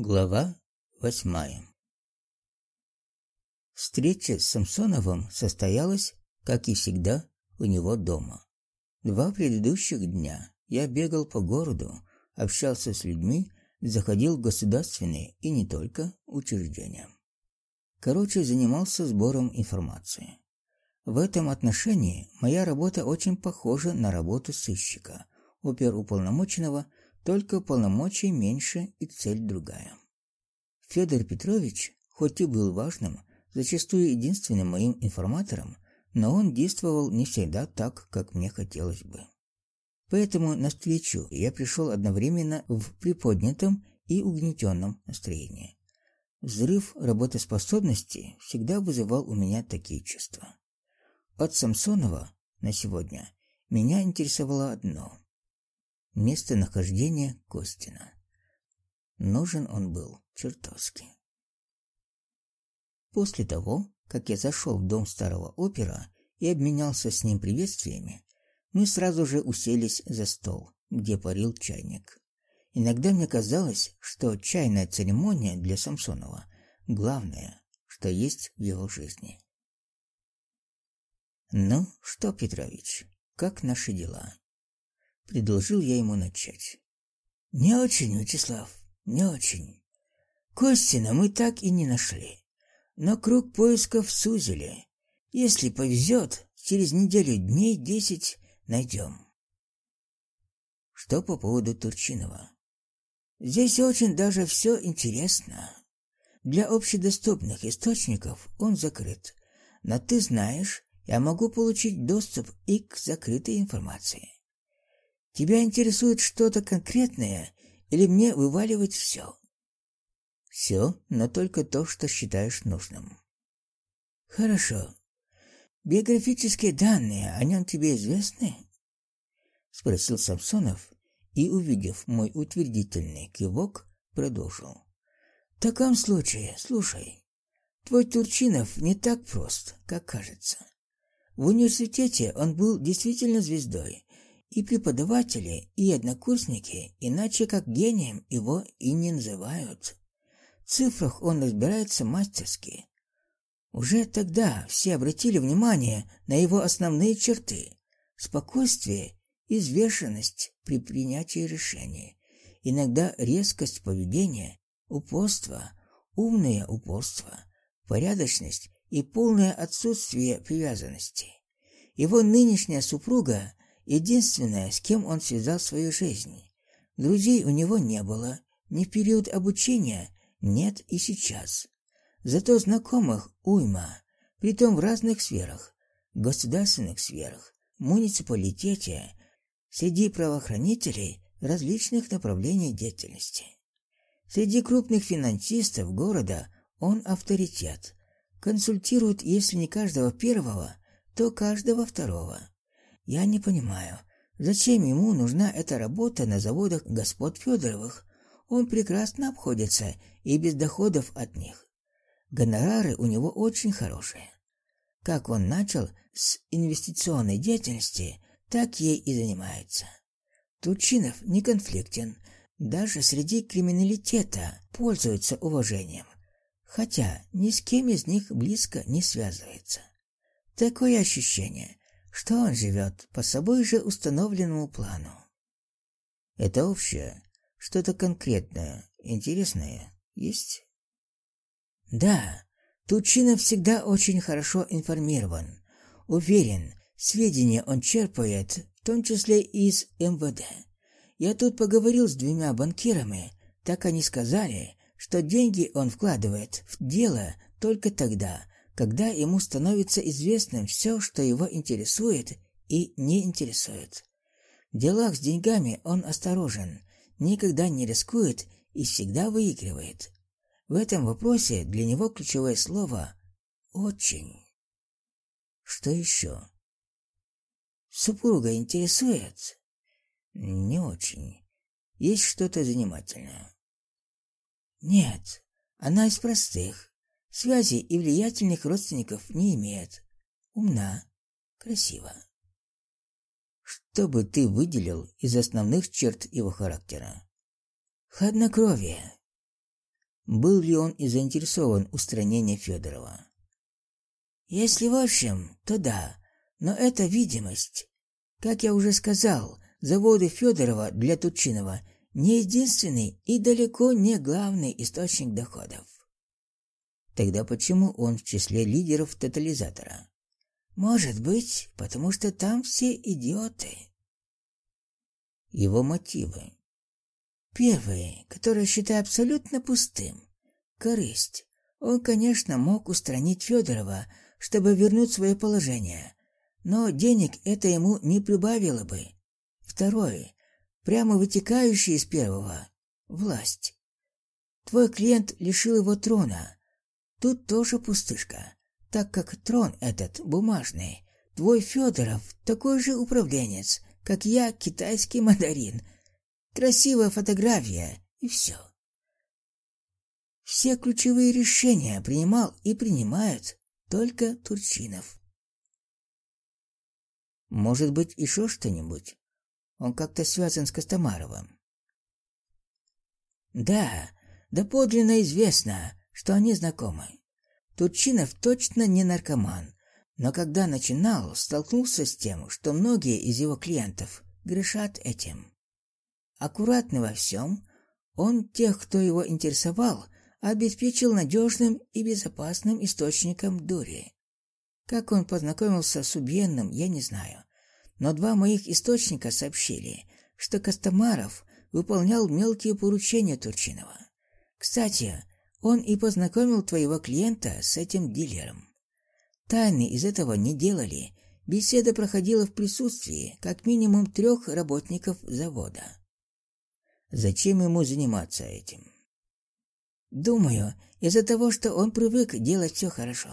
Глава восьмая Встреча с Самсоновым состоялась, как и всегда, у него дома. Два предыдущих дня я бегал по городу, общался с людьми, заходил в государственные и не только учреждения. Короче, занимался сбором информации. В этом отношении моя работа очень похожа на работу сыщика, оперуполномоченного только полномочий меньше и цель другая. Федор Петрович, хоть и был важным, зачастую единственным моим информатором, но он действовал не всегда так, как мне хотелось бы. Поэтому на встречу я пришел одновременно в приподнятом и угнетенном настроении. Взрыв работоспособности всегда вызывал у меня такие чувства. От Самсонова на сегодня меня интересовало одно местонахождение Костина. Нужен он был чертовски. После того, как я зашел в дом старого опера и обменялся с ним приветствиями, мы сразу же уселись за стол, где парил чайник. Иногда мне казалось, что чайная церемония для Самсонова главное, что есть в его жизни. Ну, что, Петрович, как наши дела? Предложил я ему начать. Не очень, Вячеслав, не очень. Костина мы так и не нашли. Но круг поисков сузили. Если повезет, через неделю дней десять найдем. Что по поводу Турчинова? Здесь очень даже все интересно. Для общедоступных источников он закрыт. Но ты знаешь, я могу получить доступ и к закрытой информации. Тебя интересует что-то конкретное или мне вываливать все? Все, но только то, что считаешь нужным. Хорошо. Биографические данные о нем тебе известны? Спросил Самсонов и, увидев мой утвердительный кивок, продолжил. В таком случае, слушай, твой Турчинов не так прост, как кажется. В университете он был действительно звездой, и преподаватели, и однокурсники, иначе как гением его и не называют. В цифрах он разбирается мастерски. Уже тогда все обратили внимание на его основные черты: спокойствие и взвешенность при принятии решений, иногда резкость поведения, упорство, умное упорство, порядочность и полное отсутствие привязанности. Его нынешняя супруга Единственное, с кем он связал свою жизнь. Друзей у него не было, ни в период обучения, нет и сейчас. Зато знакомых уйма, притом в разных сферах, государственных сферах, муниципалитете, среди правоохранителей различных направлений деятельности. Среди крупных финансистов города он авторитет, консультирует, если не каждого первого, то каждого второго. Я не понимаю, зачем ему нужна эта работа на заводах господ Федоровых? Он прекрасно обходится и без доходов от них. Гонорары у него очень хорошие. Как он начал с инвестиционной деятельности, так ей и занимается. Турчинов не конфликтен, даже среди криминалитета пользуется уважением, хотя ни с кем из них близко не связывается. Такое ощущение, что он живет по собой же установленному плану. Это общее, что-то конкретное, интересное есть? Да, Тучинов всегда очень хорошо информирован. Уверен, сведения он черпает, в том числе из МВД. Я тут поговорил с двумя банкирами, так они сказали, что деньги он вкладывает в дело только тогда, когда ему становится известным все, что его интересует и не интересует. В делах с деньгами он осторожен, никогда не рискует и всегда выигрывает. В этом вопросе для него ключевое слово «очень». Что еще? Супруга интересует? Не очень. Есть что-то занимательное? Нет, она из простых. Связей и влиятельных родственников не имеет. Умна, красива. Что бы ты выделил из основных черт его характера? Хладнокровие. был ли он и заинтересован устранением Федорова. Если в общем, то да, но это видимость. Как я уже сказал, заводы Федорова для Тучинова не единственный и далеко не главный источник доходов. Тогда почему он в числе лидеров тотализатора? Может быть, потому что там все идиоты. Его мотивы. Первый, который считаю абсолютно пустым корысть. Он, конечно, мог устранить Федорова, чтобы вернуть свое положение, но денег это ему не прибавило бы. Второй, прямо вытекающий из первого власть. Твой клиент лишил его трона. Тут тоже пустышка, так как трон этот бумажный. Твой Федоров такой же управленец, как я, китайский мандарин. Красивая фотография и все. Все ключевые решения принимал и принимают только Турчинов. Может быть, еще что-нибудь? Он как-то связан с Костомаровым. Да, доподлинно известно, что они знакомы. Турчинов точно не наркоман, но когда начинал, столкнулся с тем, что многие из его клиентов грешат этим. Аккуратный во всем, он тех, кто его интересовал, обеспечил надежным и безопасным источником дури. Как он познакомился с убиенным, я не знаю, но два моих источника сообщили, что Костомаров выполнял мелкие поручения Турчинова. Кстати, он и познакомил твоего клиента с этим дилером. Тайны из этого не делали. Беседа проходила в присутствии как минимум трех работников завода. Зачем ему заниматься этим? Думаю, из-за того, что он привык делать все хорошо.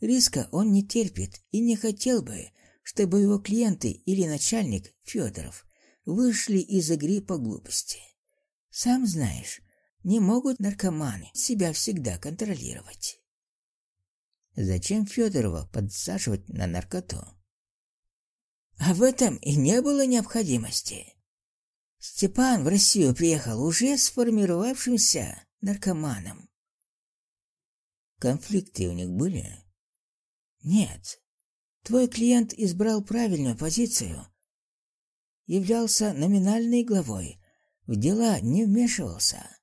Риска он не терпит и не хотел бы, чтобы его клиенты или начальник Федоров вышли из игры по глупости. Сам знаешь, не могут наркоманы себя всегда контролировать. Зачем Федорова подсаживать на наркоту? А в этом и не было необходимости. Степан в Россию приехал уже сформировавшимся наркоманом. Конфликты у них были? Нет. Твой клиент избрал правильную позицию. Являлся номинальной главой, в дела не вмешивался.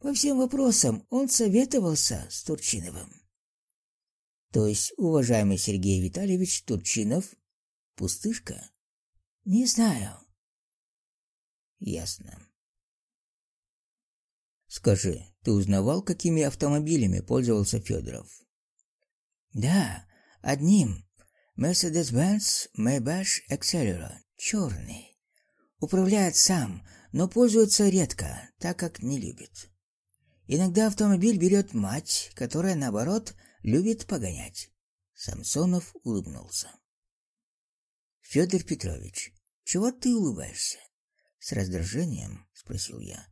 По всем вопросам он советовался с Турчиновым. То есть, уважаемый Сергей Витальевич Турчинов пустышка? Не знаю. Ясно. Скажи, ты узнавал, какими автомобилями пользовался Федоров? Да, одним. Mercedes-Benz Maybach Accelera, черный. Управляет сам, но пользуется редко, так как не любит. Иногда автомобиль берет мать, которая, наоборот, любит погонять. Самсонов улыбнулся. Федор Петрович, чего ты улыбаешься? С раздражением спросил я.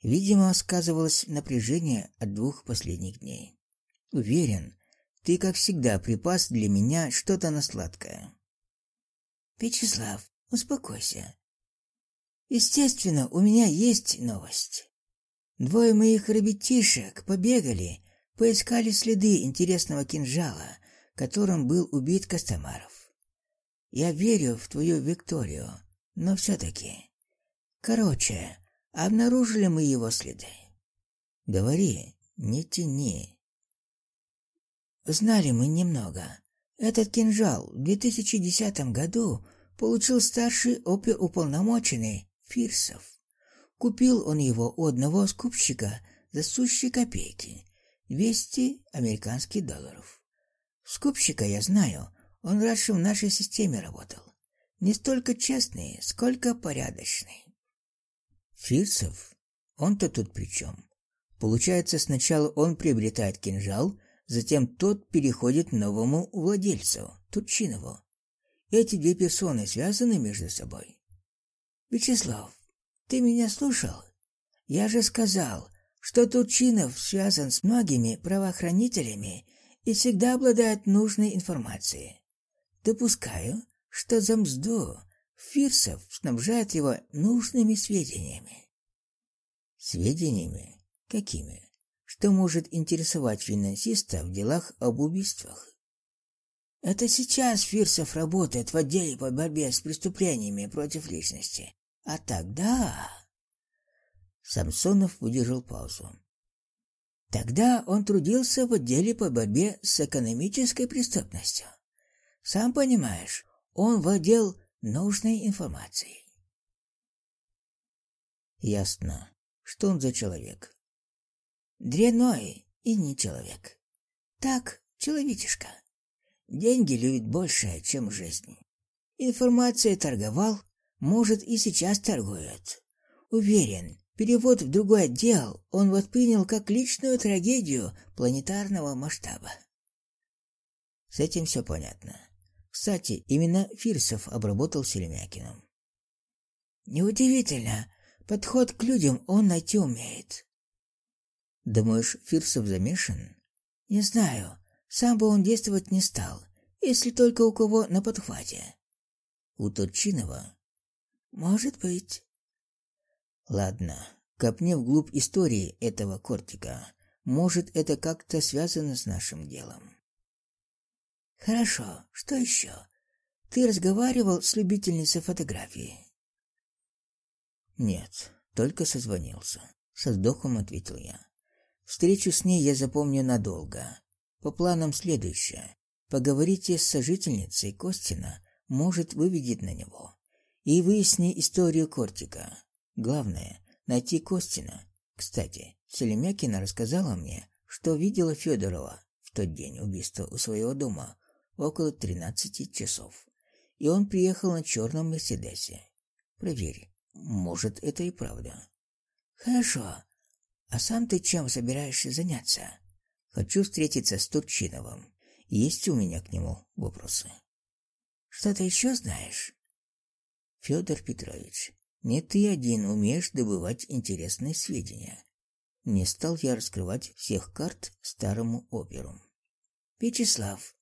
Видимо, сказывалось напряжение от двух последних дней. Уверен, ты, как всегда, припас для меня что-то на сладкое. Вячеслав, успокойся. Естественно, у меня есть новость. Двое моих ребятишек побегали, поискали следы интересного кинжала, которым был убит Костомаров. Я верю в твою Викторию, но все-таки... Короче, Обнаружили мы его следы. Говори, не тяни. Знали мы немного. Этот кинжал в 2010 году получил старший оперуполномоченный Фирсов. Купил он его у одного скупщика за сущие копейки, 200 американских долларов. Скупщика я знаю, он раньше в нашей системе работал. Не столько честный, сколько порядочный. Фирсов? Он-то тут при чем? Получается, сначала он приобретает кинжал, затем тот переходит новому владельцу, Турчинову. Эти две персоны связаны между собой. Вячеслав, ты меня слушал? Я же сказал, что Турчинов связан с многими правоохранителями и всегда обладает нужной информацией. Допускаю, что за мзду Фирсов снабжает его нужными сведениями. Сведениями? Какими? что может интересовать финансиста в делах об убийствах. Это сейчас Фирсов работает в отделе по борьбе с преступлениями против личности. А тогда... Самсонов выдержал паузу. Тогда он трудился в отделе по борьбе с экономической преступностью. Сам понимаешь, он владел нужной информацией. Ясно, что он за человек. Дряной и не человек. Так, человечишка. Деньги любит больше, чем жизнь. Информацией торговал, может и сейчас торгует. Уверен, перевод в другой отдел он воспринял как личную трагедию планетарного масштаба. С этим все понятно. Кстати, именно Фирсов обработал Селемякину. Неудивительно, подход к людям он найти умеет. Думаешь, Фирсов замешан? Не знаю, сам бы он действовать не стал, если только у кого на подхвате. У Турчинова? Может быть. Ладно, копни вглубь истории этого кортика. Может, это как-то связано с нашим делом. Хорошо, что еще? Ты разговаривал с любительницей фотографии? Нет, только созвонился. Со вздохом ответил я. Встречу с ней я запомню надолго. По планам следующее. Поговорите с сожительницей Костина, может, выведет на него. И выясни историю Кортика. Главное найти Костина. Кстати, Селемякина рассказала мне, что видела Федорова в тот день убийства у своего дома около 13 часов. И он приехал на черном Мерседесе. Проверь, может, это и правда. Хорошо. А сам ты чем собираешься заняться? Хочу встретиться с Турчиновым. Есть у меня к нему вопросы. Что-то еще знаешь? Федор Петрович, не ты один умеешь добывать интересные сведения. Не стал я раскрывать всех карт старому оперу. Вячеслав,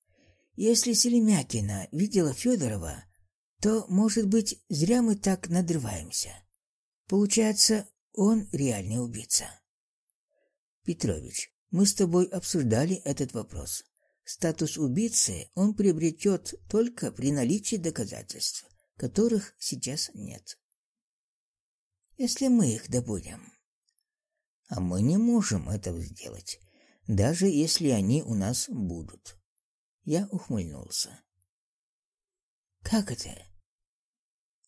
если Селемякина видела Федорова, то, может быть, зря мы так надрываемся. Получается, он реальный убийца. Петрович, мы с тобой обсуждали этот вопрос. Статус убийцы он приобретет только при наличии доказательств, которых сейчас нет. Если мы их добудем. А мы не можем этого сделать, даже если они у нас будут. Я ухмыльнулся. Как это?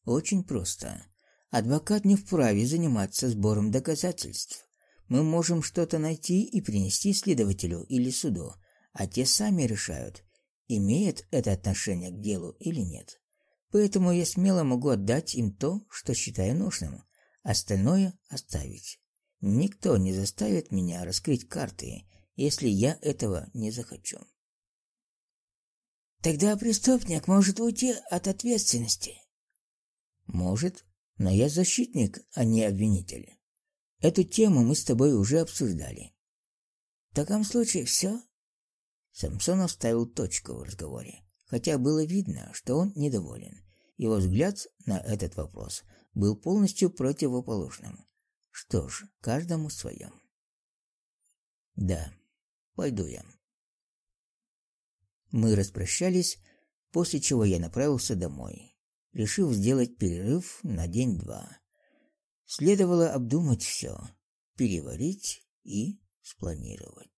Очень просто. Адвокат не вправе заниматься сбором доказательств. Мы можем что-то найти и принести следователю или суду, а те сами решают, имеет это отношение к делу или нет. Поэтому я смело могу отдать им то, что считаю нужным, остальное оставить. Никто не заставит меня раскрыть карты, если я этого не захочу. Тогда преступник может уйти от ответственности. Может, но я защитник, а не обвинитель. Эту тему мы с тобой уже обсуждали. В таком случае все. Самсонов ставил точку в разговоре, хотя было видно, что он недоволен. Его взгляд на этот вопрос был полностью противоположным. Что ж, каждому своем. Да, пойду я. Мы распрощались, после чего я направился домой, решив сделать перерыв на день-два. Следовало обдумать все, переварить и спланировать.